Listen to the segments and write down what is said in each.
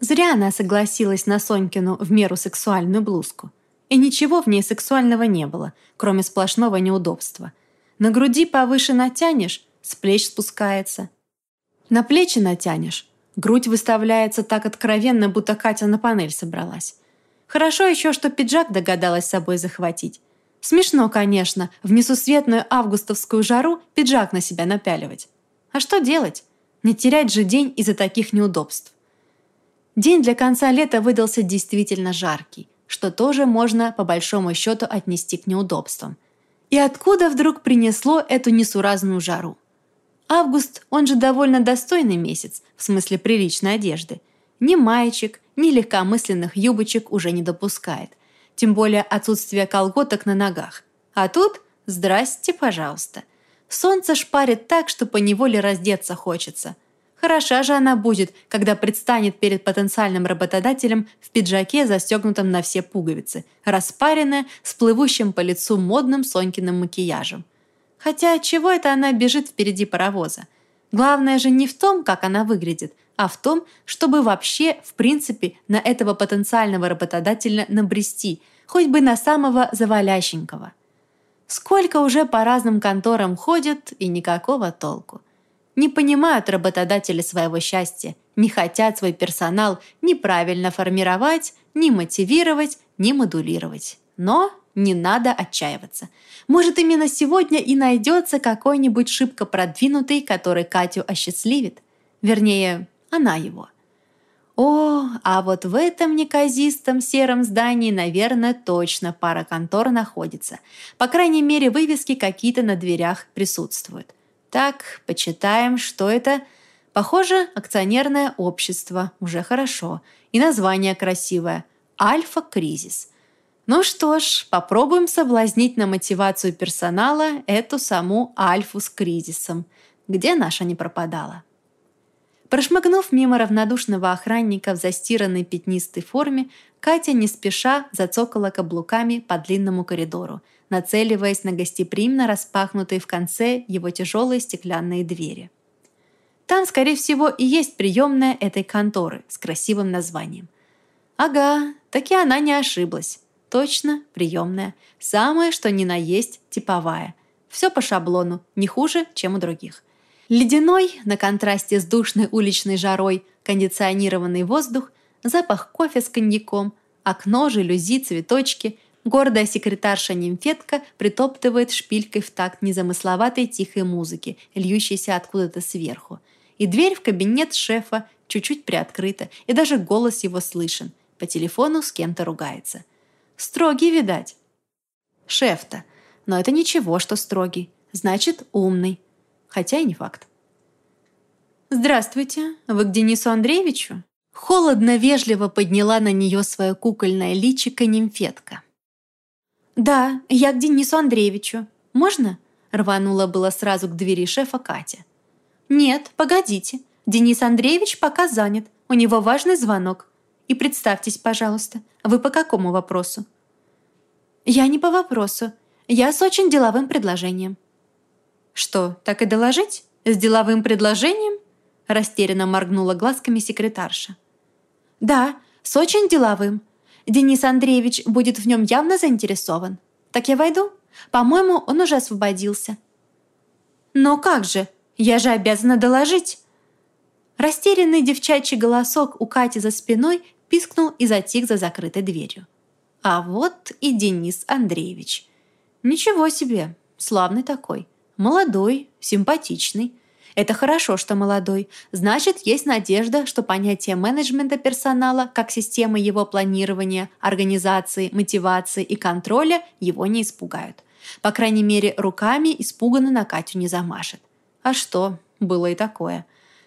Зря она согласилась на Сонькину в меру сексуальную блузку. И ничего в ней сексуального не было, кроме сплошного неудобства. На груди повыше натянешь, с плеч спускается. На плечи натянешь, грудь выставляется так откровенно, будто Катя на панель собралась. Хорошо еще, что пиджак догадалась с собой захватить. Смешно, конечно, в несусветную августовскую жару пиджак на себя напяливать. А что делать? Не терять же день из-за таких неудобств. День для конца лета выдался действительно жаркий, что тоже можно по большому счету отнести к неудобствам. И откуда вдруг принесло эту несуразную жару? Август, он же довольно достойный месяц, в смысле приличной одежды. Ни маечек, ни легкомысленных юбочек уже не допускает. Тем более отсутствие колготок на ногах. А тут «Здрасте, пожалуйста». Солнце шпарит так, что поневоле раздеться хочется. Хороша же она будет, когда предстанет перед потенциальным работодателем в пиджаке, застегнутом на все пуговицы, распаренная, с плывущим по лицу модным Сонькиным макияжем. Хотя чего это она бежит впереди паровоза? Главное же не в том, как она выглядит, а в том, чтобы вообще, в принципе, на этого потенциального работодателя набрести, хоть бы на самого завалященького. Сколько уже по разным конторам ходят, и никакого толку. Не понимают работодатели своего счастья, не хотят свой персонал ни правильно формировать, ни мотивировать, ни модулировать. Но не надо отчаиваться. Может, именно сегодня и найдется какой-нибудь шибко продвинутый, который Катю осчастливит. Вернее, она его. О, а вот в этом неказистом сером здании, наверное, точно пара контор находится. По крайней мере, вывески какие-то на дверях присутствуют. Так, почитаем, что это. Похоже, акционерное общество. Уже хорошо. И название красивое. Альфа-кризис. Ну что ж, попробуем соблазнить на мотивацию персонала эту саму Альфу с кризисом. Где наша не пропадала? Прошмыгнув мимо равнодушного охранника в застиранной пятнистой форме, Катя не спеша зацокала каблуками по длинному коридору, нацеливаясь на гостеприимно распахнутые в конце его тяжелые стеклянные двери. Там, скорее всего, и есть приемная этой конторы с красивым названием. Ага, таки она не ошиблась. Точно, приемная. Самое, что ни на есть, типовая. Все по шаблону, не хуже, чем у других. Ледяной, на контрасте с душной уличной жарой, кондиционированный воздух, запах кофе с коньяком, окно, жалюзи, цветочки, гордая секретарша-нимфетка притоптывает шпилькой в такт незамысловатой тихой музыки, льющейся откуда-то сверху. И дверь в кабинет шефа чуть-чуть приоткрыта, и даже голос его слышен. По телефону с кем-то ругается. Строгий, видать. Шеф-то. Но это ничего, что строгий. Значит, умный. Хотя и не факт. «Здравствуйте. Вы к Денису Андреевичу?» Холодно-вежливо подняла на нее свое кукольное личико нимфетка. «Да, я к Денису Андреевичу. Можно?» Рванула было сразу к двери шефа Катя. «Нет, погодите. Денис Андреевич пока занят. У него важный звонок. И представьтесь, пожалуйста, вы по какому вопросу?» «Я не по вопросу. Я с очень деловым предложением». «Что, так и доложить? С деловым предложением?» Растерянно моргнула глазками секретарша. «Да, с очень деловым. Денис Андреевич будет в нем явно заинтересован. Так я войду? По-моему, он уже освободился». «Но как же? Я же обязана доложить!» Растерянный девчачий голосок у Кати за спиной пискнул и затих за закрытой дверью. А вот и Денис Андреевич. Ничего себе, славный такой. Молодой, симпатичный. Это хорошо, что молодой. Значит, есть надежда, что понятие менеджмента персонала как системы его планирования, организации, мотивации и контроля его не испугают. По крайней мере, руками испуганно на Катю не замашет. А что? Было и такое.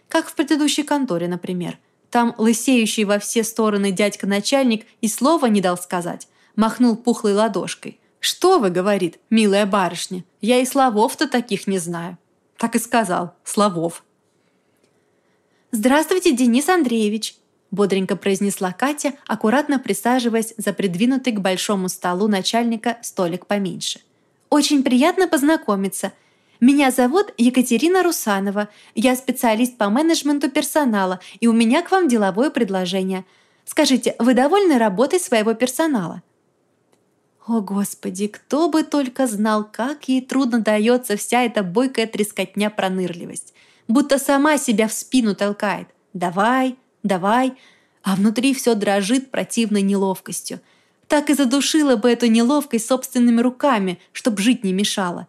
Как в предыдущей конторе, например. Там лысеющий во все стороны дядька-начальник и слова не дал сказать. Махнул пухлой ладошкой. «Что вы, — говорит, — милая барышня, я и словов-то таких не знаю». Так и сказал, словов. «Здравствуйте, Денис Андреевич!» бодренько произнесла Катя, аккуратно присаживаясь за придвинутый к большому столу начальника столик поменьше. «Очень приятно познакомиться. Меня зовут Екатерина Русанова. Я специалист по менеджменту персонала, и у меня к вам деловое предложение. Скажите, вы довольны работой своего персонала?» О, Господи, кто бы только знал, как ей трудно дается вся эта бойкая трескотня пронырливость. Будто сама себя в спину толкает. «Давай, давай», а внутри все дрожит противной неловкостью. Так и задушила бы эту неловкость собственными руками, чтоб жить не мешала.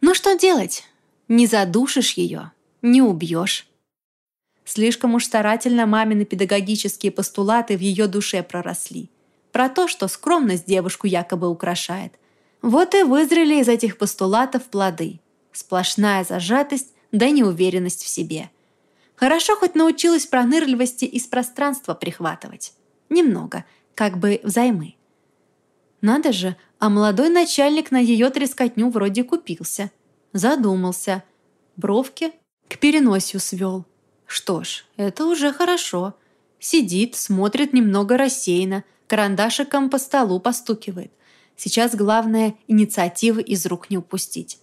Но что делать? Не задушишь ее, не убьешь. Слишком уж старательно мамины педагогические постулаты в ее душе проросли про то, что скромность девушку якобы украшает. Вот и вызрели из этих постулатов плоды. Сплошная зажатость да неуверенность в себе. Хорошо хоть научилась пронырливости из пространства прихватывать. Немного, как бы взаймы. Надо же, а молодой начальник на ее трескотню вроде купился. Задумался. Бровки к переносию свел. Что ж, это уже хорошо. Сидит, смотрит немного рассеянно, карандашиком по столу постукивает. Сейчас главное инициативы из рук не упустить.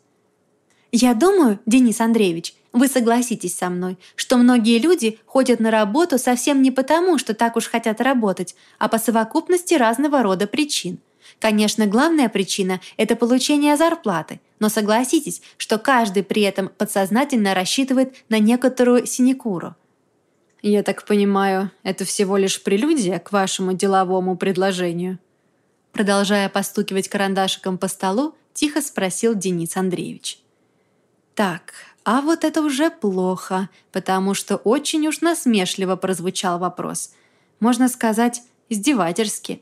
«Я думаю, Денис Андреевич, вы согласитесь со мной, что многие люди ходят на работу совсем не потому, что так уж хотят работать, а по совокупности разного рода причин. Конечно, главная причина – это получение зарплаты, но согласитесь, что каждый при этом подсознательно рассчитывает на некоторую синекуру – «Я так понимаю, это всего лишь прелюдия к вашему деловому предложению?» Продолжая постукивать карандашиком по столу, тихо спросил Денис Андреевич. «Так, а вот это уже плохо, потому что очень уж насмешливо прозвучал вопрос. Можно сказать, издевательски.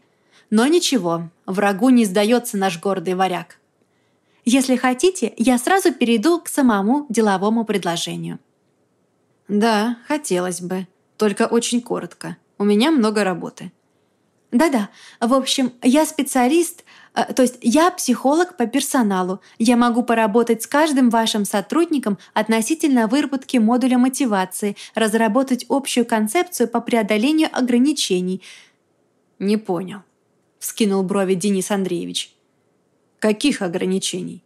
Но ничего, врагу не сдается наш гордый варяг. Если хотите, я сразу перейду к самому деловому предложению. «Да, хотелось бы. Только очень коротко. У меня много работы». «Да-да. В общем, я специалист, э, то есть я психолог по персоналу. Я могу поработать с каждым вашим сотрудником относительно выработки модуля мотивации, разработать общую концепцию по преодолению ограничений». «Не понял», — вскинул брови Денис Андреевич. «Каких ограничений?»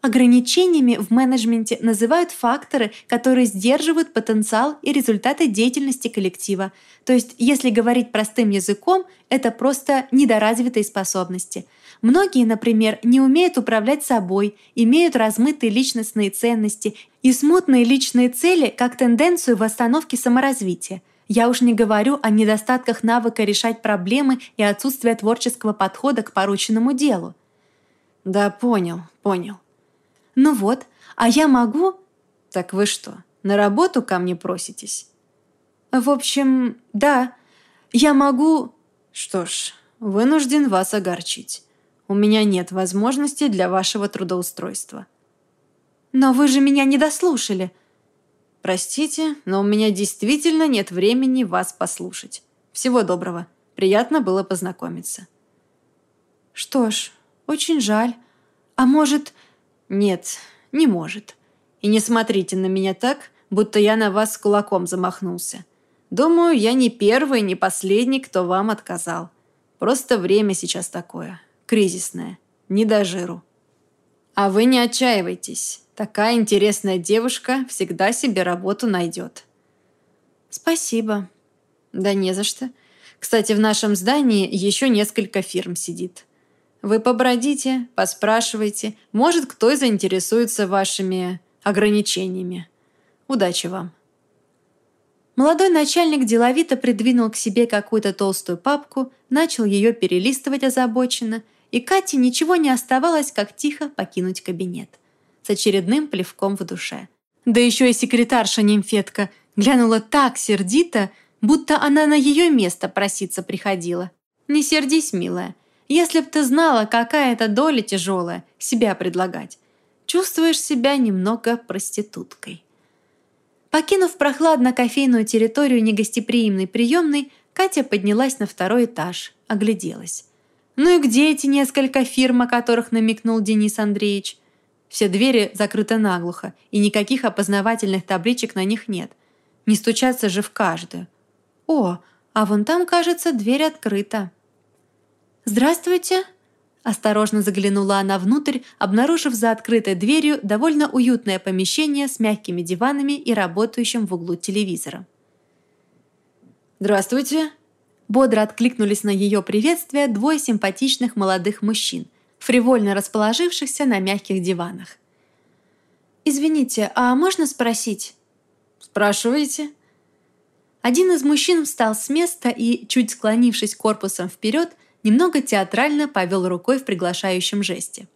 Ограничениями в менеджменте называют факторы, которые сдерживают потенциал и результаты деятельности коллектива. То есть, если говорить простым языком, это просто недоразвитые способности. Многие, например, не умеют управлять собой, имеют размытые личностные ценности и смутные личные цели как тенденцию в остановке саморазвития. Я уж не говорю о недостатках навыка решать проблемы и отсутствия творческого подхода к порученному делу. Да, понял, понял. «Ну вот, а я могу...» «Так вы что, на работу ко мне проситесь?» «В общем, да, я могу...» «Что ж, вынужден вас огорчить. У меня нет возможности для вашего трудоустройства». «Но вы же меня не дослушали». «Простите, но у меня действительно нет времени вас послушать. Всего доброго. Приятно было познакомиться». «Что ж, очень жаль. А может, «Нет, не может. И не смотрите на меня так, будто я на вас кулаком замахнулся. Думаю, я не первый, не последний, кто вам отказал. Просто время сейчас такое, кризисное, не до жиру. А вы не отчаивайтесь. Такая интересная девушка всегда себе работу найдет». «Спасибо». «Да не за что. Кстати, в нашем здании еще несколько фирм сидит. Вы побродите, поспрашивайте. Может, кто и заинтересуется вашими ограничениями. Удачи вам. Молодой начальник деловито придвинул к себе какую-то толстую папку, начал ее перелистывать озабоченно, и Кате ничего не оставалось, как тихо покинуть кабинет. С очередным плевком в душе. Да еще и секретарша-нимфетка глянула так сердито, будто она на ее место проситься приходила. «Не сердись, милая, если б ты знала, какая это доля тяжелая, себя предлагать. Чувствуешь себя немного проституткой. Покинув прохладно-кофейную территорию негостеприимной приемной, Катя поднялась на второй этаж, огляделась. Ну и где эти несколько фирм, о которых намекнул Денис Андреевич? Все двери закрыты наглухо, и никаких опознавательных табличек на них нет. Не стучаться же в каждую. О, а вон там, кажется, дверь открыта. «Здравствуйте!» Осторожно заглянула она внутрь, обнаружив за открытой дверью довольно уютное помещение с мягкими диванами и работающим в углу телевизором. «Здравствуйте!» Бодро откликнулись на ее приветствие двое симпатичных молодых мужчин, фривольно расположившихся на мягких диванах. «Извините, а можно спросить?» «Спрашивайте». Один из мужчин встал с места и, чуть склонившись корпусом вперед, немного театрально повел рукой в приглашающем жесте.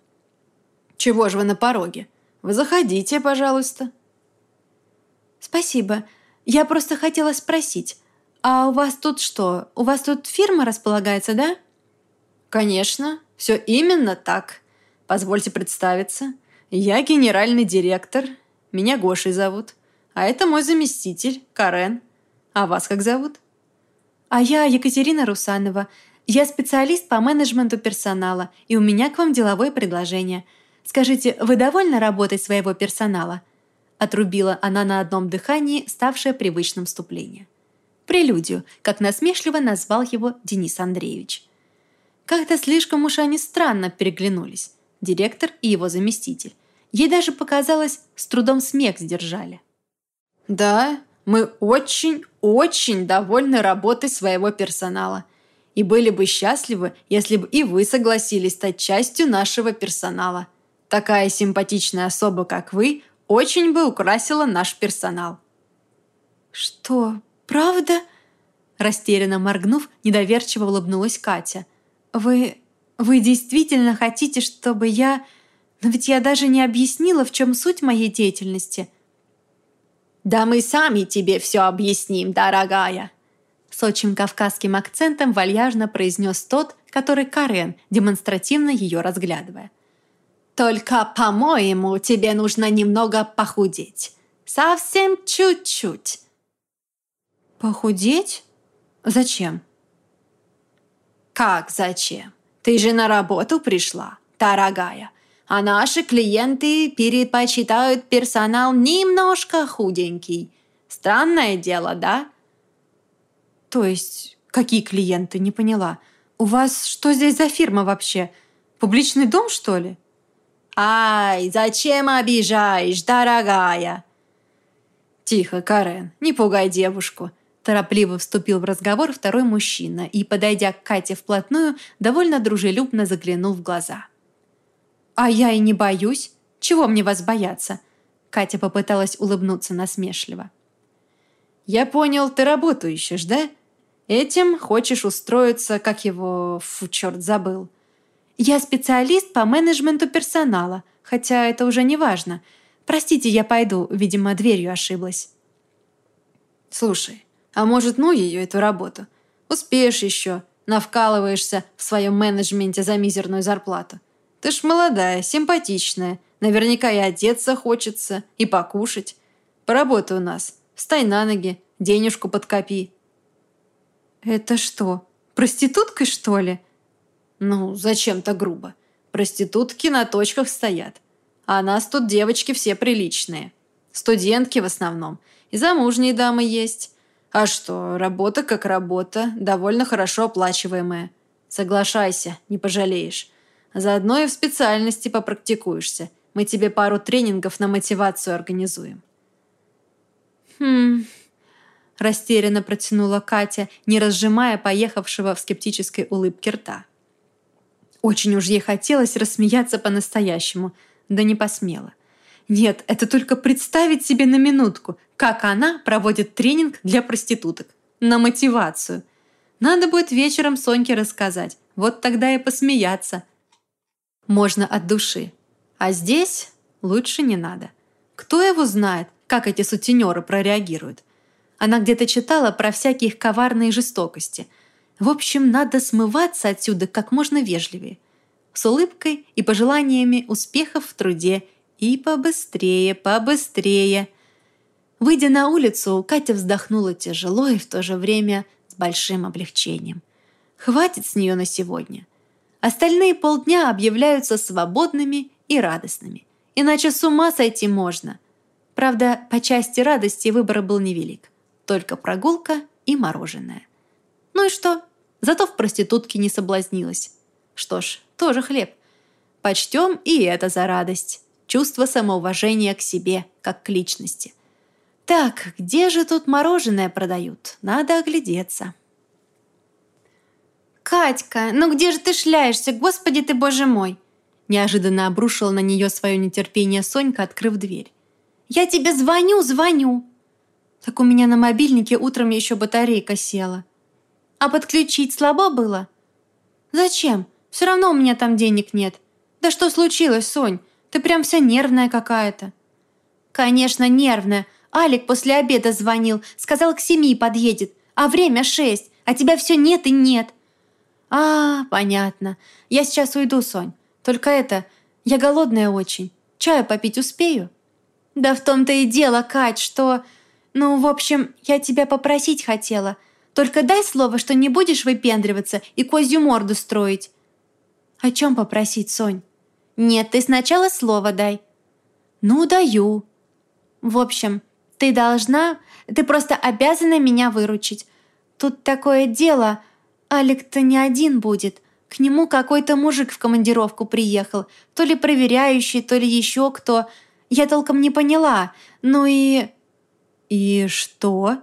«Чего же вы на пороге? Вы заходите, пожалуйста». «Спасибо. Я просто хотела спросить, а у вас тут что? У вас тут фирма располагается, да?» «Конечно. Все именно так. Позвольте представиться. Я генеральный директор. Меня Гошей зовут. А это мой заместитель, Карен. А вас как зовут?» «А я Екатерина Русанова. Я специалист по менеджменту персонала, и у меня к вам деловое предложение. Скажите, вы довольны работой своего персонала?» Отрубила она на одном дыхании, ставшее привычным вступление. Прелюдию, как насмешливо назвал его Денис Андреевич. Как-то слишком уж они странно переглянулись, директор и его заместитель. Ей даже показалось, с трудом смех сдержали. «Да, мы очень-очень довольны работой своего персонала и были бы счастливы, если бы и вы согласились стать частью нашего персонала. Такая симпатичная особа, как вы, очень бы украсила наш персонал». «Что, правда?» Растерянно моргнув, недоверчиво улыбнулась Катя. «Вы... вы действительно хотите, чтобы я... Но ведь я даже не объяснила, в чем суть моей деятельности». «Да мы сами тебе все объясним, дорогая», с очень кавказским акцентом вальяжно произнес тот, который Карен, демонстративно ее разглядывая. «Только, по-моему, тебе нужно немного похудеть. Совсем чуть-чуть». «Похудеть? Зачем?» «Как зачем? Ты же на работу пришла, дорогая. А наши клиенты предпочитают персонал немножко худенький. Странное дело, да?» «То есть, какие клиенты? Не поняла. У вас что здесь за фирма вообще? Публичный дом, что ли?» «Ай, зачем обижаешь, дорогая?» «Тихо, Карен, не пугай девушку», Торопливо вступил в разговор второй мужчина и, подойдя к Кате вплотную, довольно дружелюбно заглянул в глаза. «А я и не боюсь. Чего мне вас бояться?» Катя попыталась улыбнуться насмешливо. «Я понял, ты работу ищешь, да? Этим хочешь устроиться, как его... Фу, черт, забыл». «Я специалист по менеджменту персонала, хотя это уже не важно. Простите, я пойду, видимо, дверью ошиблась». «Слушай, а может, ну ее, эту работу? Успеешь еще, навкалываешься в своем менеджменте за мизерную зарплату. Ты ж молодая, симпатичная, наверняка и одеться хочется, и покушать. Поработай у нас, встань на ноги, денежку подкопи». «Это что, проституткой, что ли?» «Ну, зачем-то грубо. Проститутки на точках стоят. А нас тут девочки все приличные. Студентки в основном. И замужние дамы есть. А что, работа как работа, довольно хорошо оплачиваемая. Соглашайся, не пожалеешь. Заодно и в специальности попрактикуешься. Мы тебе пару тренингов на мотивацию организуем. Хм... Растерянно протянула Катя, не разжимая поехавшего в скептической улыбке рта. Очень уж ей хотелось рассмеяться по-настоящему, да не посмела. Нет, это только представить себе на минутку, как она проводит тренинг для проституток. На мотивацию. Надо будет вечером Соньке рассказать. Вот тогда и посмеяться. Можно от души. А здесь лучше не надо. Кто его знает, как эти сутенеры прореагируют? Она где-то читала про всякие коварные жестокости. В общем, надо смываться отсюда как можно вежливее. С улыбкой и пожеланиями успехов в труде и побыстрее, побыстрее. Выйдя на улицу, Катя вздохнула тяжело и в то же время с большим облегчением. Хватит с нее на сегодня. Остальные полдня объявляются свободными и радостными. Иначе с ума сойти можно. Правда, по части радости выбор был невелик. Только прогулка и мороженое. Ну и что? Зато в проститутке не соблазнилась. Что ж, тоже хлеб. Почтем и это за радость. Чувство самоуважения к себе, как к личности. Так, где же тут мороженое продают? Надо оглядеться. «Катька, ну где же ты шляешься? Господи ты, боже мой!» Неожиданно обрушила на нее свое нетерпение Сонька, открыв дверь. «Я тебе звоню, звоню!» «Так у меня на мобильнике утром еще батарейка села». «А подключить слабо было?» «Зачем? Все равно у меня там денег нет. Да что случилось, Сонь? Ты прям вся нервная какая-то». «Конечно, нервная. Алик после обеда звонил, сказал, к семи подъедет, а время шесть, а тебя все нет и нет». «А, понятно. Я сейчас уйду, Сонь. Только это, я голодная очень. Чаю попить успею?» «Да в том-то и дело, Кать, что... Ну, в общем, я тебя попросить хотела. Только дай слово, что не будешь выпендриваться и козью морду строить». «О чем попросить, Сонь?» «Нет, ты сначала слово дай». «Ну, даю». «В общем, ты должна... Ты просто обязана меня выручить. Тут такое дело...» Алик-то не один будет. К нему какой-то мужик в командировку приехал. То ли проверяющий, то ли еще кто. Я толком не поняла. Ну и... И что?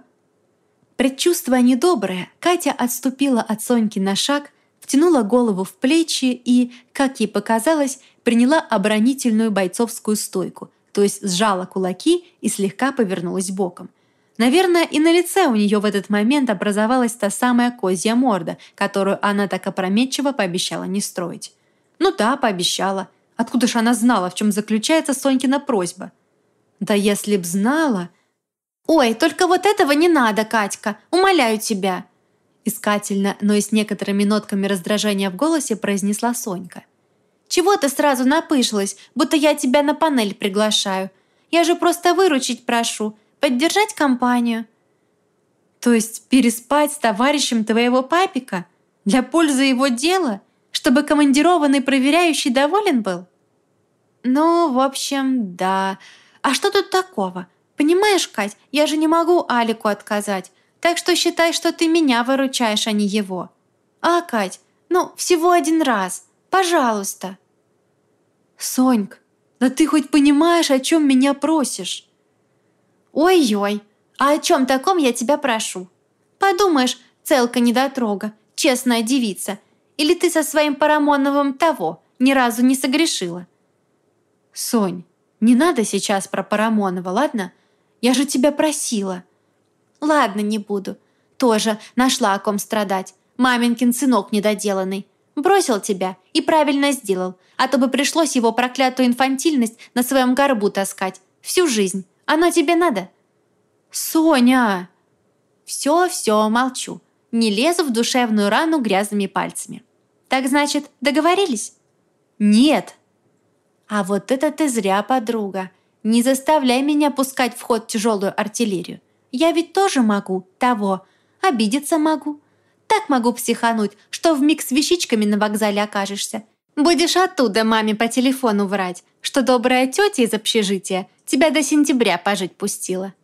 Предчувствуя недоброе, Катя отступила от Соньки на шаг, втянула голову в плечи и, как ей показалось, приняла оборонительную бойцовскую стойку, то есть сжала кулаки и слегка повернулась боком. Наверное, и на лице у нее в этот момент образовалась та самая козья морда, которую она так опрометчиво пообещала не строить. Ну да, пообещала. Откуда ж она знала, в чем заключается Сонькина просьба? Да если б знала... «Ой, только вот этого не надо, Катька! Умоляю тебя!» Искательно, но и с некоторыми нотками раздражения в голосе произнесла Сонька. «Чего ты сразу напышлась, будто я тебя на панель приглашаю? Я же просто выручить прошу поддержать компанию». «То есть переспать с товарищем твоего папика? Для пользы его дела? Чтобы командированный проверяющий доволен был?» «Ну, в общем, да. А что тут такого? Понимаешь, Кать, я же не могу Алику отказать, так что считай, что ты меня выручаешь, а не его. А, Кать, ну, всего один раз. Пожалуйста». «Соньк, да ты хоть понимаешь, о чем меня просишь?» «Ой-ой, а о чем таком я тебя прошу? Подумаешь, целка недотрога, честная девица. Или ты со своим Парамоновым того ни разу не согрешила?» «Сонь, не надо сейчас про Парамонова, ладно? Я же тебя просила». «Ладно, не буду. Тоже нашла о ком страдать. Маменькин сынок недоделанный. Бросил тебя и правильно сделал, а то бы пришлось его проклятую инфантильность на своем горбу таскать. Всю жизнь. Оно тебе надо?» «Соня!» «Все-все, молчу. Не лезу в душевную рану грязными пальцами. Так значит, договорились?» «Нет!» «А вот это ты зря, подруга. Не заставляй меня пускать в ход тяжелую артиллерию. Я ведь тоже могу того. Обидеться могу. Так могу психануть, что вмиг с вещичками на вокзале окажешься. Будешь оттуда маме по телефону врать, что добрая тетя из общежития тебя до сентября пожить пустила.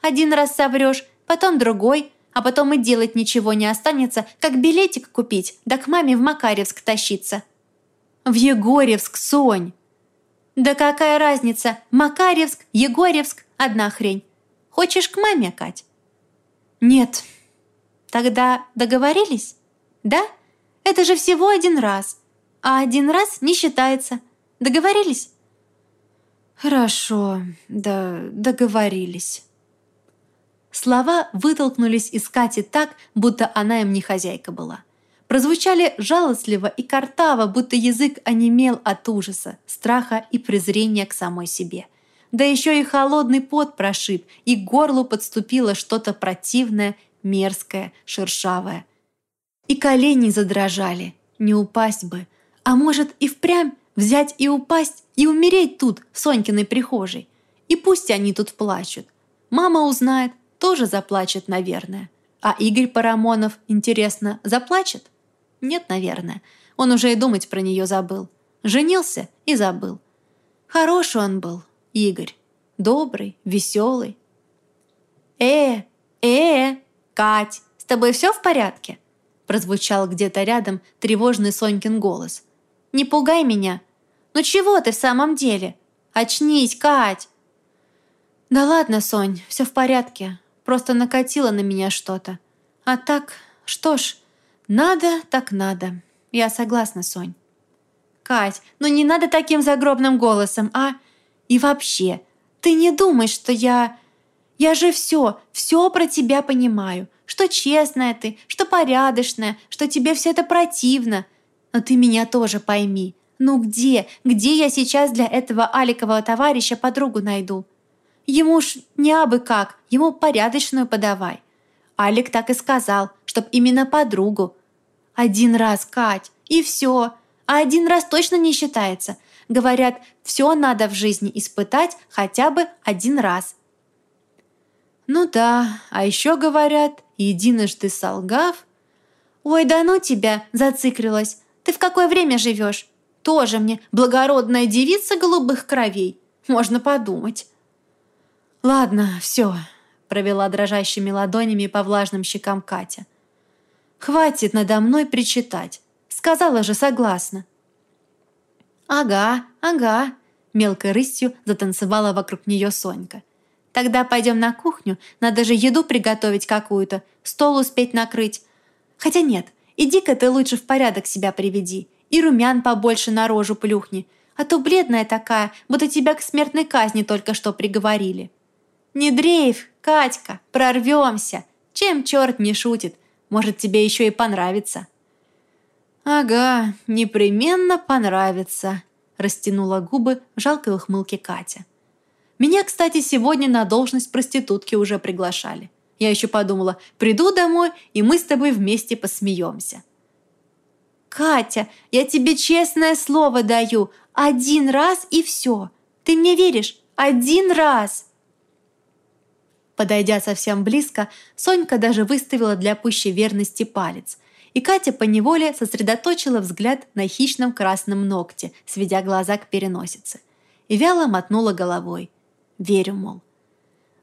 Один раз соврешь, потом другой, а потом и делать ничего не останется, как билетик купить, да к маме в Макаревск тащиться. В Егорьевск, Сонь! Да какая разница, Макаревск, Егорьевск, одна хрень. Хочешь к маме, Кать? Нет. Тогда договорились? Да? Это же всего один раз. А один раз не считается. Договорились? Хорошо, да договорились. Слова вытолкнулись из Кати так, будто она им не хозяйка была. Прозвучали жалостливо и картаво, будто язык онемел от ужаса, страха и презрения к самой себе. Да еще и холодный пот прошиб, и к горлу подступило что-то противное, мерзкое, шершавое. И колени задрожали, не упасть бы. А может и впрямь взять и упасть и умереть тут, в Сонькиной прихожей. И пусть они тут плачут. Мама узнает, тоже заплачет, наверное. А Игорь Парамонов, интересно, заплачет? Нет, наверное. Он уже и думать про нее забыл. Женился и забыл. Хороший он был, Игорь. Добрый, веселый. «Э, э, Кать, с тобой все в порядке?» прозвучал где-то рядом тревожный Сонькин голос. «Не пугай меня! Ну чего ты в самом деле? Очнись, Кать!» «Да ладно, Сонь, все в порядке. Просто накатило на меня что-то. А так, что ж, надо так надо. Я согласна, Сонь». «Кать, ну не надо таким загробным голосом, а? И вообще, ты не думай, что я... Я же все, все про тебя понимаю. Что честная ты, что порядочная, что тебе все это противно. Но ты меня тоже пойми. Ну где, где я сейчас для этого Аликового товарища подругу найду? Ему ж не абы как, ему порядочную подавай. Алик так и сказал, чтоб именно подругу. Один раз, Кать, и все. А один раз точно не считается. Говорят, все надо в жизни испытать хотя бы один раз. Ну да, а еще говорят, единожды солгав... Ой, да ну тебя, зациклилась. Ты в какое время живешь? Тоже мне благородная девица голубых кровей. Можно подумать. Ладно, все, провела дрожащими ладонями по влажным щекам Катя. Хватит надо мной причитать. Сказала же, согласна. «Ага, ага», – мелкой рысью затанцевала вокруг нее Сонька. «Тогда пойдем на кухню, надо же еду приготовить какую-то, стол успеть накрыть. Хотя нет, иди-ка ты лучше в порядок себя приведи и румян побольше на рожу плюхни, а то бледная такая, будто тебя к смертной казни только что приговорили». «Не дрейф, Катька, прорвемся. Чем черт не шутит? Может, тебе еще и понравится». «Ага, непременно понравится», – растянула губы в жалкой ухмылке Катя. «Меня, кстати, сегодня на должность проститутки уже приглашали. Я еще подумала, приду домой, и мы с тобой вместе посмеемся». «Катя, я тебе честное слово даю. Один раз и все. Ты мне веришь? Один раз!» Подойдя совсем близко, Сонька даже выставила для пущей верности палец – и Катя поневоле сосредоточила взгляд на хищном красном ногте, сведя глаза к переносице. И вяло мотнула головой. Верю, мол.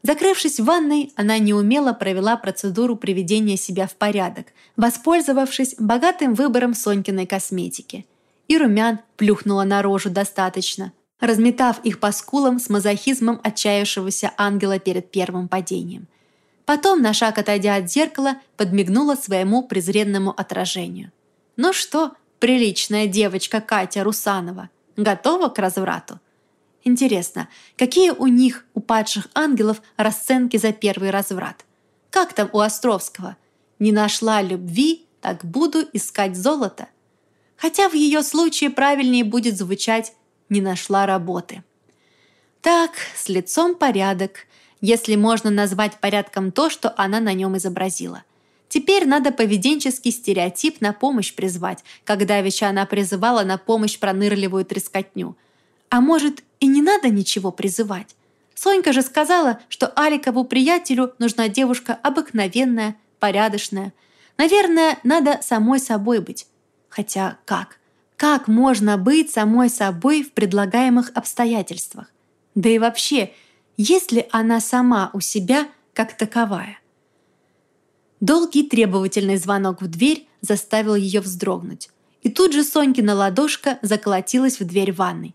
Закрывшись в ванной, она неумело провела процедуру приведения себя в порядок, воспользовавшись богатым выбором Сонькиной косметики. И румян плюхнула на рожу достаточно, разметав их по скулам с мазохизмом отчаявшегося ангела перед первым падением – Потом, на шаг отойдя от зеркала, подмигнула своему презренному отражению. «Ну что, приличная девочка Катя Русанова, готова к разврату?» Интересно, какие у них, у падших ангелов, расценки за первый разврат? Как там у Островского? «Не нашла любви, так буду искать золото». Хотя в ее случае правильнее будет звучать «не нашла работы». Так, с лицом порядок, если можно назвать порядком то, что она на нем изобразила. Теперь надо поведенческий стереотип на помощь призвать, когда веча она призывала на помощь пронырливую трескотню. А может, и не надо ничего призывать? Сонька же сказала, что Аликову приятелю нужна девушка обыкновенная, порядочная. Наверное, надо самой собой быть. Хотя как? Как можно быть самой собой в предлагаемых обстоятельствах? Да и вообще, есть ли она сама у себя как таковая. Долгий требовательный звонок в дверь заставил ее вздрогнуть. И тут же Сонькина ладошка заколотилась в дверь ванной.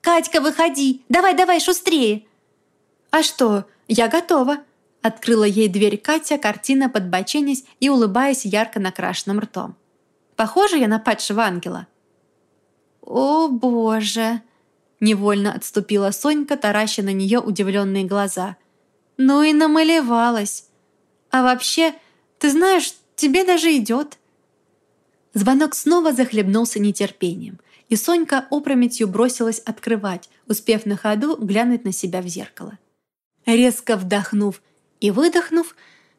«Катька, выходи! Давай-давай, шустрее!» «А что? Я готова!» Открыла ей дверь Катя, картина подбоченясь и улыбаясь ярко накрашенным ртом. «Похожа я на падшего ангела?» «О, боже!» Невольно отступила Сонька, тараща на нее удивленные глаза. «Ну и намалевалась. А вообще, ты знаешь, тебе даже идет». Звонок снова захлебнулся нетерпением, и Сонька опрометью бросилась открывать, успев на ходу глянуть на себя в зеркало. Резко вдохнув и выдохнув,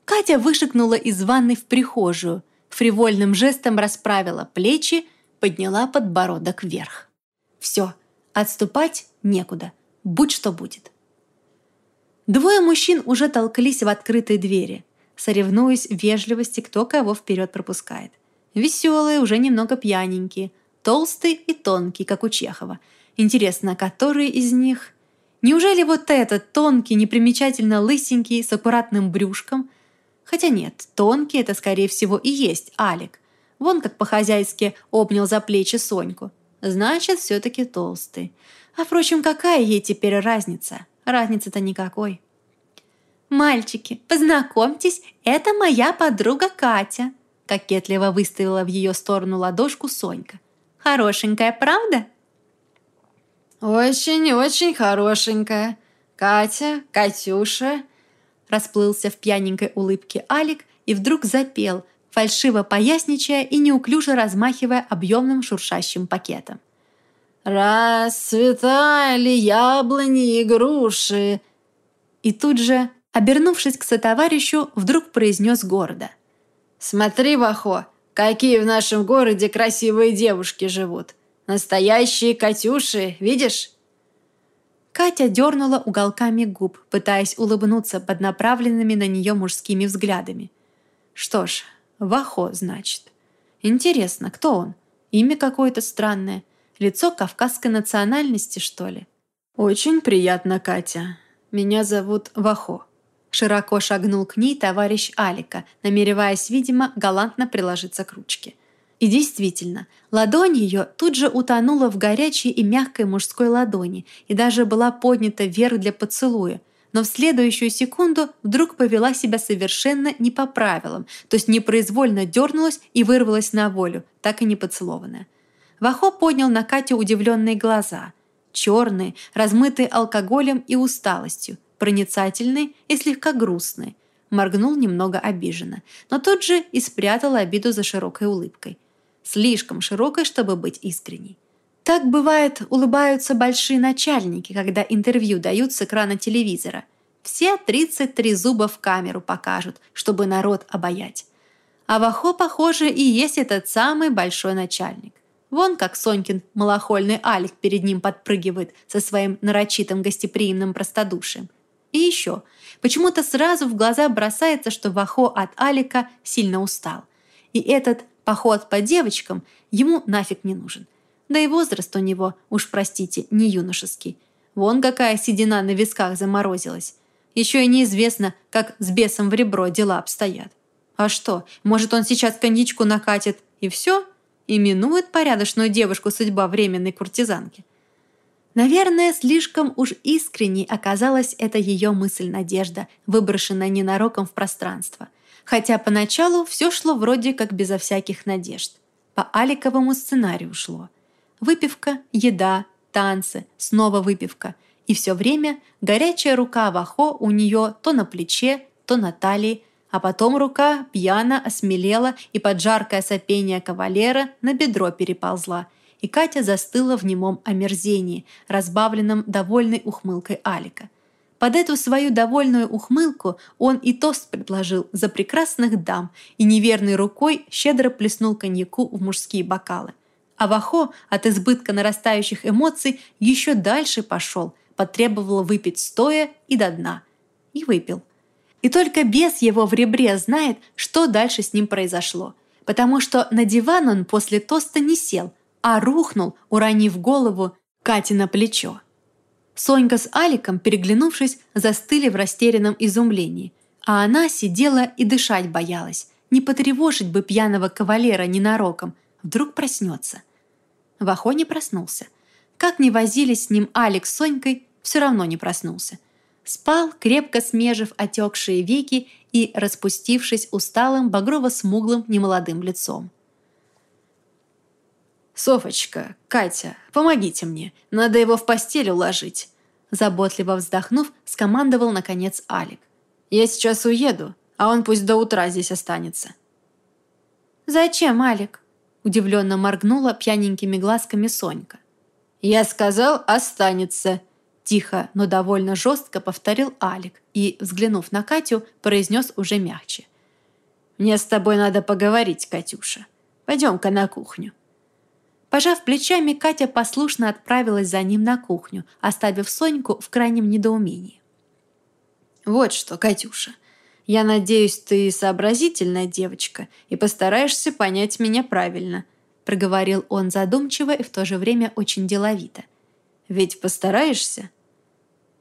Катя вышикнула из ванной в прихожую, фривольным жестом расправила плечи, подняла подбородок вверх. Все, Отступать некуда, будь что будет. Двое мужчин уже толкались в открытой двери, соревнуясь в вежливости, кто кого вперед пропускает. Веселые, уже немного пьяненькие, толстый и тонкий, как у Чехова. Интересно, который из них? Неужели вот этот тонкий, непримечательно лысенький, с аккуратным брюшком? Хотя нет, тонкий это, скорее всего, и есть Алик. Вон как по-хозяйски обнял за плечи Соньку. Значит, все-таки толстый. А впрочем, какая ей теперь разница? Разницы-то никакой. «Мальчики, познакомьтесь, это моя подруга Катя», кокетливо выставила в ее сторону ладошку Сонька. «Хорошенькая, правда?» «Очень-очень хорошенькая. Катя, Катюша», расплылся в пьяненькой улыбке Алик и вдруг запел, фальшиво поясничая и неуклюже размахивая объемным шуршащим пакетом. «Расцветали яблони и груши!» И тут же, обернувшись к сотоварищу, вдруг произнес гордо. «Смотри, Вахо, какие в нашем городе красивые девушки живут! Настоящие Катюши, видишь?» Катя дернула уголками губ, пытаясь улыбнуться под направленными на нее мужскими взглядами. Что ж, Вахо, значит. Интересно, кто он? Имя какое-то странное. Лицо кавказской национальности, что ли? Очень приятно, Катя. Меня зовут Вахо. Широко шагнул к ней товарищ Алика, намереваясь, видимо, галантно приложиться к ручке. И действительно, ладонь ее тут же утонула в горячей и мягкой мужской ладони и даже была поднята вверх для поцелуя, но в следующую секунду вдруг повела себя совершенно не по правилам, то есть непроизвольно дернулась и вырвалась на волю, так и не поцелованная. Вахо поднял на Катю удивленные глаза. Черные, размытые алкоголем и усталостью, проницательные и слегка грустные. Моргнул немного обиженно, но тут же и спрятал обиду за широкой улыбкой. Слишком широкой, чтобы быть искренней. Так бывает, улыбаются большие начальники, когда интервью дают с экрана телевизора. Все 33 зуба в камеру покажут, чтобы народ обаять. А Вахо, похоже, и есть этот самый большой начальник. Вон как Сонькин малохольный Алик перед ним подпрыгивает со своим нарочитым гостеприимным простодушием. И еще, почему-то сразу в глаза бросается, что Вахо от Алика сильно устал. И этот поход по девочкам ему нафиг не нужен – да и возраст у него, уж простите, не юношеский. Вон какая седина на висках заморозилась. Еще и неизвестно, как с бесом в ребро дела обстоят. А что, может он сейчас коньячку накатит и все? И минует порядочную девушку судьба временной куртизанки. Наверное, слишком уж искренней оказалась эта ее мысль-надежда, выброшенная ненароком в пространство. Хотя поначалу все шло вроде как безо всяких надежд. По Аликовому сценарию шло – Выпивка, еда, танцы, снова выпивка. И все время горячая рука Вахо у нее то на плече, то на талии, а потом рука пьяно осмелела и под жаркое сопение кавалера на бедро переползла, и Катя застыла в немом омерзении, разбавленном довольной ухмылкой Алика. Под эту свою довольную ухмылку он и тост предложил за прекрасных дам и неверной рукой щедро плеснул коньяку в мужские бокалы. А Вахо от избытка нарастающих эмоций еще дальше пошел, потребовал выпить стоя и до дна. И выпил. И только бес его в ребре знает, что дальше с ним произошло. Потому что на диван он после тоста не сел, а рухнул, уронив голову Кате на плечо. Сонька с Аликом, переглянувшись, застыли в растерянном изумлении. А она сидела и дышать боялась. Не потревожить бы пьяного кавалера ненароком. Вдруг проснется. Вахо не проснулся. Как ни возились с ним Алекс с Сонькой, все равно не проснулся. Спал, крепко смежив отекшие веки и распустившись усталым, багрово-смуглым, немолодым лицом. «Софочка, Катя, помогите мне, надо его в постель уложить», заботливо вздохнув, скомандовал, наконец, Алик. «Я сейчас уеду, а он пусть до утра здесь останется». «Зачем, Алик?» Удивленно моргнула пьяненькими глазками Сонька. «Я сказал, останется!» Тихо, но довольно жестко повторил Алик и, взглянув на Катю, произнес уже мягче. «Мне с тобой надо поговорить, Катюша. Пойдем-ка на кухню». Пожав плечами, Катя послушно отправилась за ним на кухню, оставив Соньку в крайнем недоумении. «Вот что, Катюша, я надеюсь, ты сообразительная девочка и постараешься понять меня правильно», проговорил он задумчиво и в то же время очень деловито. «Ведь постараешься?»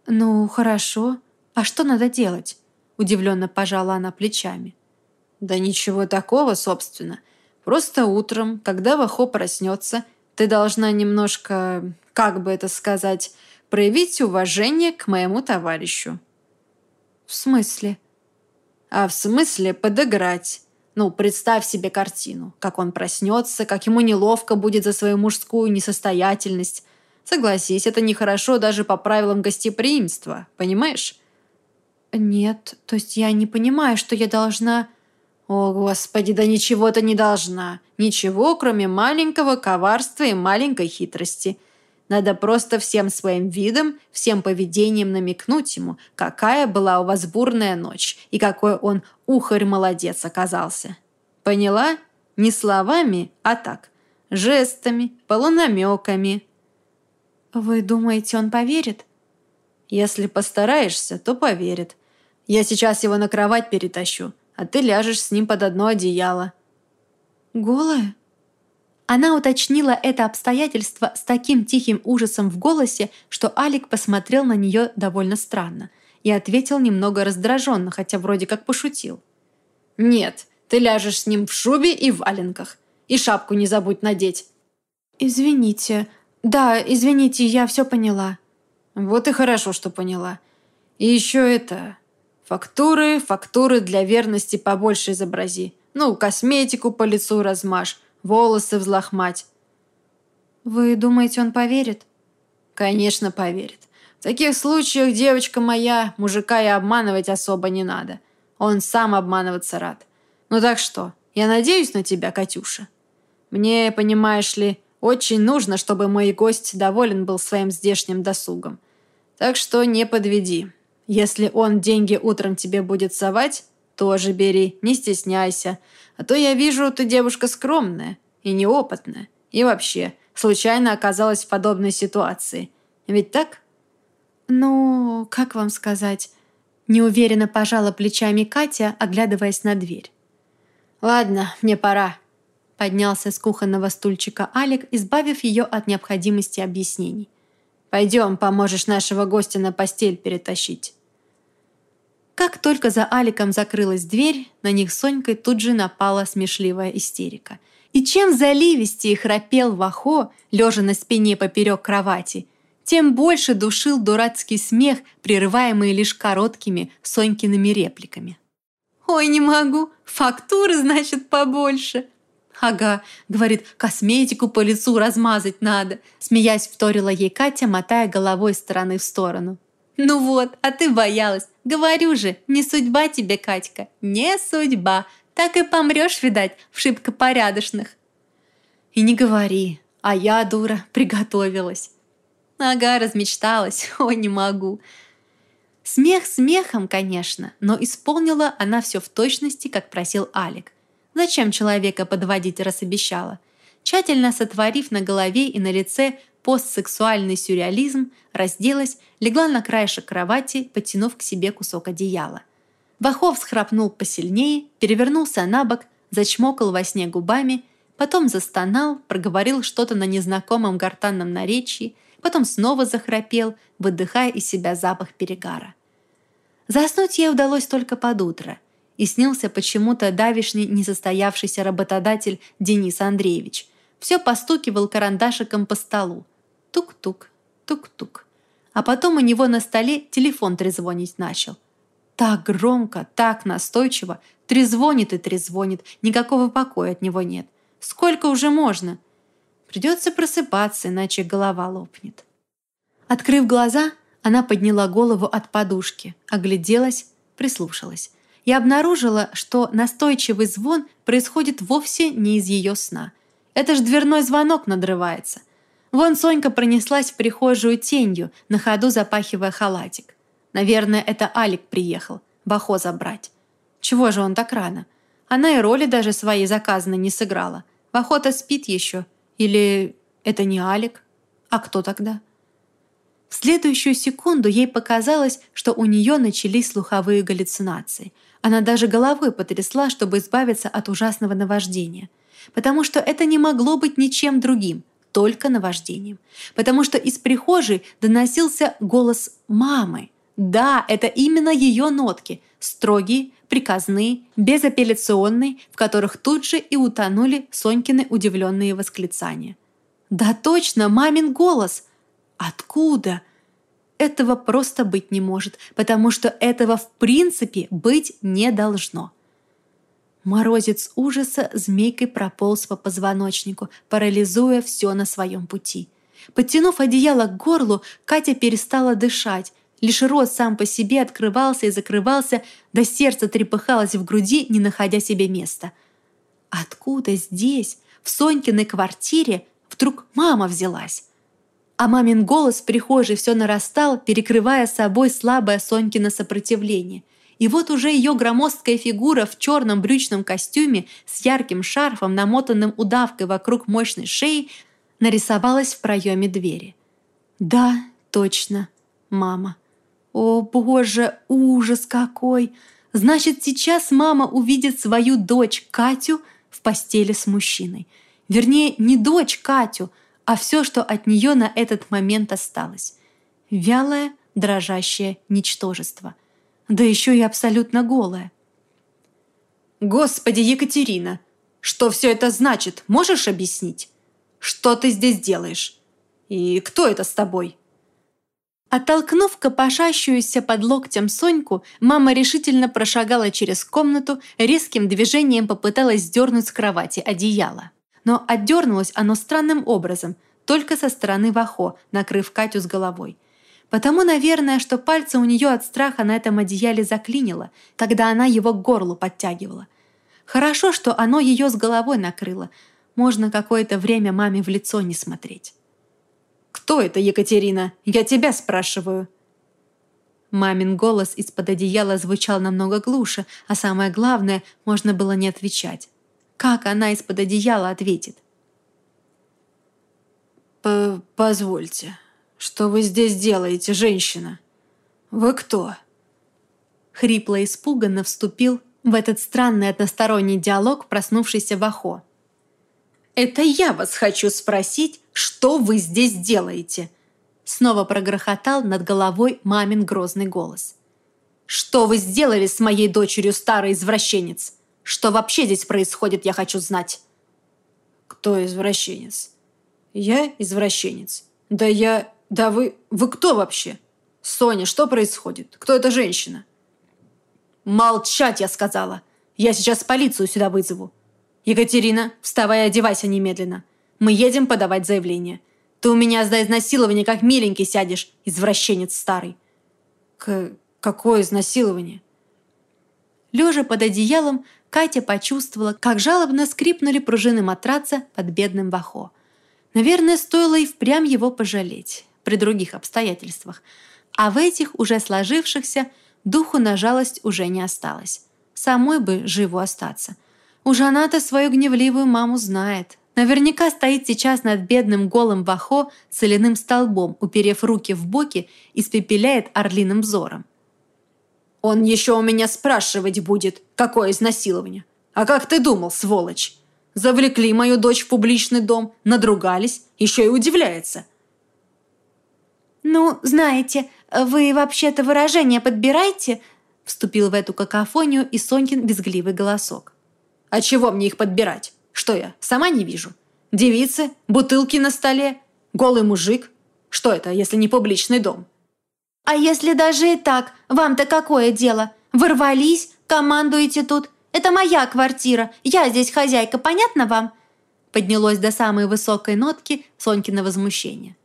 «Ну, хорошо. А что надо делать?» Удивленно пожала она плечами. «Да ничего такого, собственно. Просто утром, когда Вахо проснется, ты должна немножко, как бы это сказать, проявить уважение к моему товарищу». «В смысле?» «А в смысле подыграть. Ну, представь себе картину, как он проснется, как ему неловко будет за свою мужскую несостоятельность. Согласись, это нехорошо даже по правилам гостеприимства, понимаешь?» «Нет, то есть я не понимаю, что я должна...» «О, Господи, да ничего ты не должна. Ничего, кроме маленького коварства и маленькой хитрости. Надо просто всем своим видом, всем поведением намекнуть ему, какая была у вас бурная ночь и какой он ухарь-молодец оказался. Поняла? Не словами, а так, жестами, полунамеками. Вы думаете, он поверит? Если постараешься, то поверит. Я сейчас его на кровать перетащу, а ты ляжешь с ним под одно одеяло. Голая? Она уточнила это обстоятельство с таким тихим ужасом в голосе, что Алик посмотрел на нее довольно странно и ответил немного раздраженно, хотя вроде как пошутил. «Нет, ты ляжешь с ним в шубе и в валенках. И шапку не забудь надеть». «Извините. Да, извините, я все поняла». «Вот и хорошо, что поняла. И еще это... Фактуры, фактуры для верности побольше изобрази. Ну, косметику по лицу размажь волосы взлохмать. Вы думаете, он поверит? Конечно, поверит. В таких случаях, девочка моя, мужика и обманывать особо не надо. Он сам обманываться рад. Ну так что, я надеюсь на тебя, Катюша? Мне, понимаешь ли, очень нужно, чтобы мой гость доволен был своим здешним досугом. Так что не подведи. Если он деньги утром тебе будет совать, тоже бери, не стесняйся. А то я вижу, ты девушка скромная и неопытная. И вообще, случайно оказалась в подобной ситуации. Ведь так? Ну, как вам сказать? Неуверенно пожала плечами Катя, оглядываясь на дверь. «Ладно, мне пора», — поднялся с кухонного стульчика Алик, избавив ее от необходимости объяснений. «Пойдем, поможешь нашего гостя на постель перетащить». Как только за Аликом закрылась дверь, на них Сонькой тут же напала смешливая истерика. И чем заливистее храпел Вахо, лежа на спине поперек кровати, тем больше душил дурацкий смех, прерываемый лишь короткими Сонькиными репликами. «Ой, не могу, фактуры, значит, побольше!» «Ага», — говорит, косметику по лицу размазать надо, смеясь вторила ей Катя, мотая головой стороны в сторону. «Ну вот, а ты боялась. Говорю же, не судьба тебе, Катька, не судьба. Так и помрешь, видать, в шибко порядочных». «И не говори, а я, дура, приготовилась». «Ага, размечталась, ой, не могу». Смех смехом, конечно, но исполнила она все в точности, как просил Алик. Зачем человека подводить, раз обещала? Тщательно сотворив на голове и на лице постсексуальный сюрреализм, разделась, легла на краешек кровати, потянув к себе кусок одеяла. Бахов схрапнул посильнее, перевернулся на бок, зачмокал во сне губами, потом застонал, проговорил что-то на незнакомом гортанном наречии, потом снова захрапел, выдыхая из себя запах перегара. Заснуть ей удалось только под утро, и снился почему-то давишний несостоявшийся работодатель Денис Андреевич. Все постукивал карандашиком по столу, Тук-тук, тук-тук. А потом у него на столе телефон трезвонить начал. Так громко, так настойчиво. Трезвонит и трезвонит. Никакого покоя от него нет. Сколько уже можно? Придется просыпаться, иначе голова лопнет. Открыв глаза, она подняла голову от подушки, огляделась, прислушалась и обнаружила, что настойчивый звон происходит вовсе не из ее сна. Это ж дверной звонок надрывается. Вон Сонька пронеслась в прихожую тенью, на ходу запахивая халатик. Наверное, это Алик приехал, Бахо забрать. Чего же он так рано? Она и роли даже своей заказанной не сыграла. Бахо-то спит еще. Или это не Алик? А кто тогда? В следующую секунду ей показалось, что у нее начались слуховые галлюцинации. Она даже головой потрясла, чтобы избавиться от ужасного наваждения. Потому что это не могло быть ничем другим только наваждением, потому что из прихожей доносился голос мамы. Да, это именно ее нотки, строгие, приказные, безапелляционные, в которых тут же и утонули Сонькины удивленные восклицания. «Да точно, мамин голос! Откуда?» Этого просто быть не может, потому что этого в принципе быть не должно. Морозец ужаса змейкой прополз по позвоночнику, парализуя все на своем пути. Подтянув одеяло к горлу, Катя перестала дышать. Лишь рот сам по себе открывался и закрывался, до сердца трепыхалось в груди, не находя себе места. Откуда здесь, в Сонькиной квартире, вдруг мама взялась? А мамин голос в прихожей все нарастал, перекрывая собой слабое Сонькино сопротивление. И вот уже ее громоздкая фигура в черном брючном костюме с ярким шарфом, намотанным удавкой вокруг мощной шеи, нарисовалась в проеме двери. «Да, точно, мама». «О, боже, ужас какой! Значит, сейчас мама увидит свою дочь Катю в постели с мужчиной. Вернее, не дочь Катю, а все, что от нее на этот момент осталось. Вялое, дрожащее ничтожество. Да еще и абсолютно голое. «Господи, Екатерина, что все это значит, можешь объяснить? Что ты здесь делаешь? И кто это с тобой?» Оттолкнув копошащуюся под локтем Соньку, мама решительно прошагала через комнату, резким движением попыталась сдернуть с кровати одеяло. Но отдернулось оно странным образом, только со стороны Вахо, накрыв Катю с головой. Потому, наверное, что пальцы у нее от страха на этом одеяле заклинило, когда она его к горлу подтягивала. Хорошо, что оно ее с головой накрыло. Можно какое-то время маме в лицо не смотреть. «Кто это, Екатерина? Я тебя спрашиваю». Мамин голос из-под одеяла звучал намного глуше, а самое главное, можно было не отвечать. Как она из-под одеяла ответит? П «Позвольте, что вы здесь делаете, женщина? Вы кто?» Хрипло испуганно вступил в этот странный односторонний диалог проснувшийся Вахо. «Это я вас хочу спросить, что вы здесь делаете?» Снова прогрохотал над головой мамин грозный голос. «Что вы сделали с моей дочерью, старый извращенец? Что вообще здесь происходит, я хочу знать?» «Кто извращенец?» «Я извращенец?» «Да я... Да вы... Вы кто вообще?» «Соня, что происходит? Кто эта женщина?» «Молчать, я сказала! Я сейчас полицию сюда вызову. «Екатерина, вставай и одевайся немедленно. Мы едем подавать заявление. Ты у меня за изнасилование как миленький сядешь, извращенец старый». «К... какое изнасилование?» Лежа под одеялом, Катя почувствовала, как жалобно скрипнули пружины матраца под бедным Вахо. Наверное, стоило и впрямь его пожалеть при других обстоятельствах. А в этих, уже сложившихся, духу на жалость уже не осталось. Самой бы живу остаться – Уж она-то свою гневливую маму знает. Наверняка стоит сейчас над бедным голым Вахо соляным столбом, уперев руки в боки, и спепеляет орлиным взором. «Он еще у меня спрашивать будет, какое изнасилование. А как ты думал, сволочь? Завлекли мою дочь в публичный дом, надругались, еще и удивляется». «Ну, знаете, вы вообще-то выражение подбираете?» Вступил в эту какофонию и Сонькин безгливый голосок. А чего мне их подбирать? Что я, сама не вижу? Девицы, бутылки на столе, голый мужик. Что это, если не публичный дом? А если даже и так, вам-то какое дело? Ворвались, командуете тут. Это моя квартира, я здесь хозяйка, понятно вам? Поднялось до самой высокой нотки Сонькино возмущение.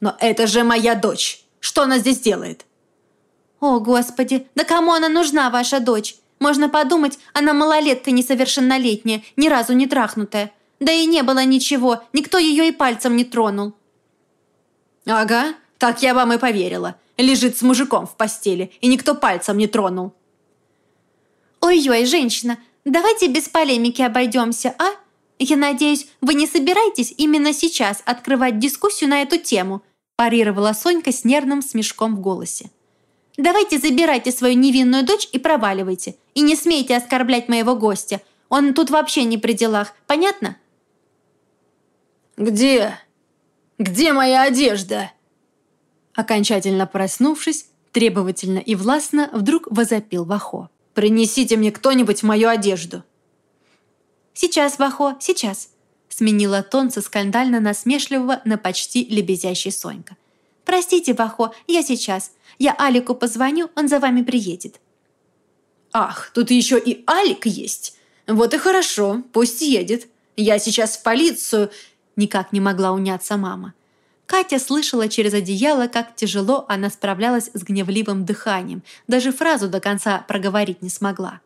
Но это же моя дочь. Что она здесь делает? О, Господи, да кому она нужна, ваша дочь? Можно подумать, она малолетка несовершеннолетняя, ни разу не трахнутая. Да и не было ничего, никто ее и пальцем не тронул. Ага, так я вам и поверила. Лежит с мужиком в постели, и никто пальцем не тронул. Ой-ой, женщина, давайте без полемики обойдемся, а? Я надеюсь, вы не собираетесь именно сейчас открывать дискуссию на эту тему, парировала Сонька с нервным смешком в голосе. Давайте забирайте свою невинную дочь и проваливайте. И не смейте оскорблять моего гостя. Он тут вообще не при делах. Понятно?» «Где? Где моя одежда?» Окончательно проснувшись, требовательно и властно вдруг возопил Вахо. Принесите мне кто-нибудь мою одежду!» «Сейчас, Вахо, сейчас!» Сменила тон со скандально-насмешливого на почти лебезящий Сонька. «Простите, Вахо, я сейчас. Я Алику позвоню, он за вами приедет». «Ах, тут еще и Алик есть! Вот и хорошо, пусть едет. Я сейчас в полицию!» Никак не могла уняться мама. Катя слышала через одеяло, как тяжело она справлялась с гневливым дыханием. Даже фразу до конца проговорить не смогла.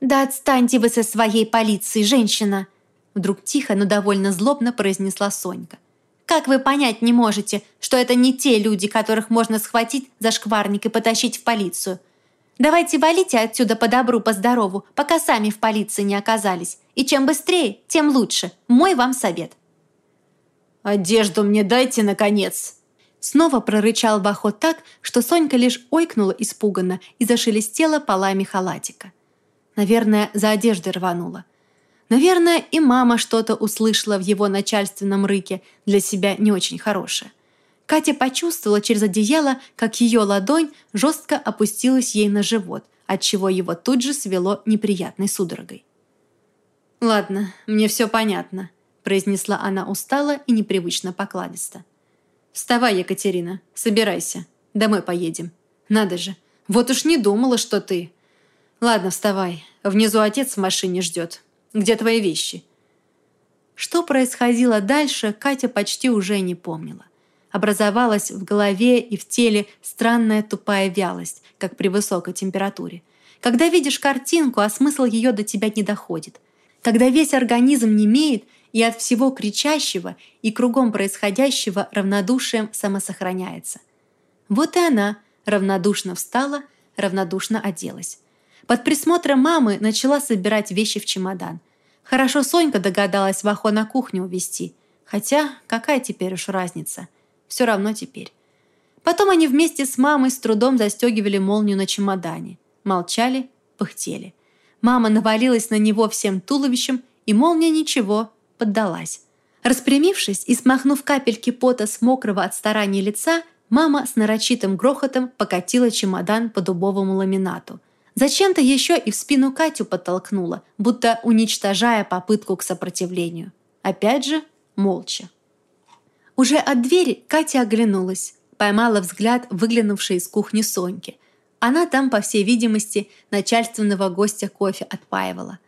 «Да отстаньте вы со своей полицией, женщина!» Вдруг тихо, но довольно злобно произнесла Сонька. «Как вы понять не можете, что это не те люди, которых можно схватить за шкварник и потащить в полицию? Давайте валите отсюда по добру, по здорову, пока сами в полиции не оказались. И чем быстрее, тем лучше. Мой вам совет». «Одежду мне дайте, наконец!» Снова прорычал Бахо так, что Сонька лишь ойкнула испуганно и зашелестела полами халатика. Наверное, за одеждой рванула. Наверное, и мама что-то услышала в его начальственном рыке, для себя не очень хорошее. Катя почувствовала через одеяло, как ее ладонь жестко опустилась ей на живот, отчего его тут же свело неприятной судорогой. «Ладно, мне все понятно», – произнесла она устало и непривычно покладисто. «Вставай, Екатерина, собирайся, домой поедем. Надо же, вот уж не думала, что ты...» «Ладно, вставай, внизу отец в машине ждет, где твои вещи?» Что происходило дальше, Катя почти уже не помнила. Образовалась в голове и в теле странная тупая вялость, как при высокой температуре. Когда видишь картинку, а смысл ее до тебя не доходит. Когда весь организм немеет и от всего кричащего и кругом происходящего равнодушием самосохраняется. Вот и она равнодушно встала, равнодушно оделась. Под присмотром мамы начала собирать вещи в чемодан. Хорошо Сонька догадалась Вахо на кухню увезти. Хотя, какая теперь уж разница? Все равно теперь. Потом они вместе с мамой с трудом застегивали молнию на чемодане. Молчали, пыхтели. Мама навалилась на него всем туловищем, и молния ничего, поддалась. Распрямившись и смахнув капельки пота с мокрого от старания лица, мама с нарочитым грохотом покатила чемодан по дубовому ламинату – Зачем-то еще и в спину Катю подтолкнула, будто уничтожая попытку к сопротивлению. Опять же, молча. Уже от двери Катя оглянулась, поймала взгляд выглянувшей из кухни Соньки. Она там, по всей видимости, начальственного гостя кофе отпаивала.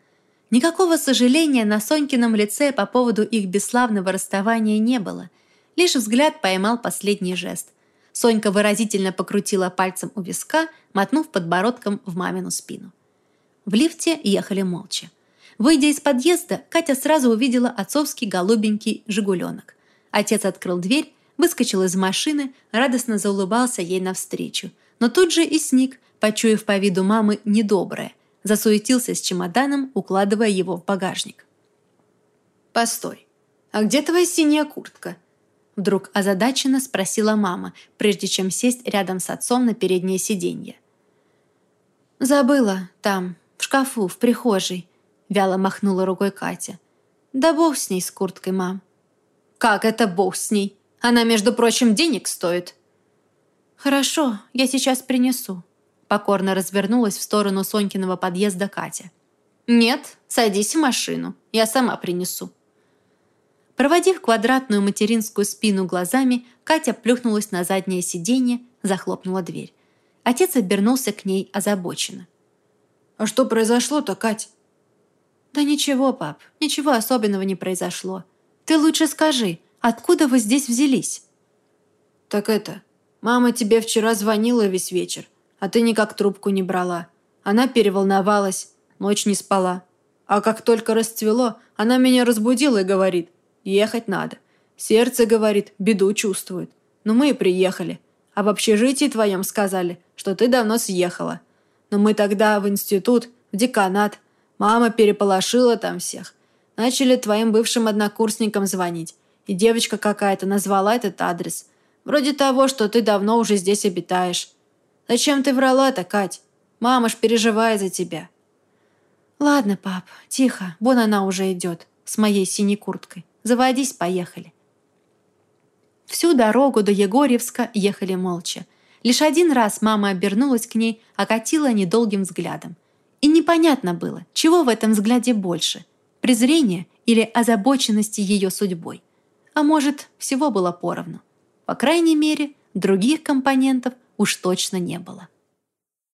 Никакого сожаления на Сонькином лице по поводу их бесславного расставания не было. Лишь взгляд поймал последний жест – Сонька выразительно покрутила пальцем у виска, мотнув подбородком в мамину спину. В лифте ехали молча. Выйдя из подъезда, Катя сразу увидела отцовский голубенький «Жигуленок». Отец открыл дверь, выскочил из машины, радостно заулыбался ей навстречу. Но тут же и сник, почуяв по виду мамы недоброе. Засуетился с чемоданом, укладывая его в багажник. «Постой, а где твоя синяя куртка?» Вдруг озадаченно спросила мама, прежде чем сесть рядом с отцом на переднее сиденье. «Забыла, там, в шкафу, в прихожей», — вяло махнула рукой Катя. «Да бог с ней, с курткой, мам». «Как это бог с ней? Она, между прочим, денег стоит». «Хорошо, я сейчас принесу», — покорно развернулась в сторону Сонькиного подъезда Катя. «Нет, садись в машину, я сама принесу», Проводив квадратную материнскую спину глазами, Катя плюхнулась на заднее сиденье, захлопнула дверь. Отец обернулся к ней озабоченно. «А что произошло-то, Кать?» «Да ничего, пап, ничего особенного не произошло. Ты лучше скажи, откуда вы здесь взялись?» «Так это, мама тебе вчера звонила весь вечер, а ты никак трубку не брала. Она переволновалась, ночь не спала. А как только расцвело, она меня разбудила и говорит – Ехать надо. Сердце, говорит, беду чувствует. Но мы и приехали. В общежитии твоем сказали, что ты давно съехала. Но мы тогда в институт, в деканат. Мама переполошила там всех. Начали твоим бывшим однокурсникам звонить. И девочка какая-то назвала этот адрес. Вроде того, что ты давно уже здесь обитаешь. Зачем ты врала-то, Кать? Мама ж переживает за тебя. Ладно, пап, тихо, вон она уже идет с моей синей курткой. Заводись, поехали. Всю дорогу до Егорьевска ехали молча. Лишь один раз мама обернулась к ней, окатила недолгим взглядом. И непонятно было, чего в этом взгляде больше – презрения или озабоченности ее судьбой. А может, всего было поровну. По крайней мере, других компонентов уж точно не было.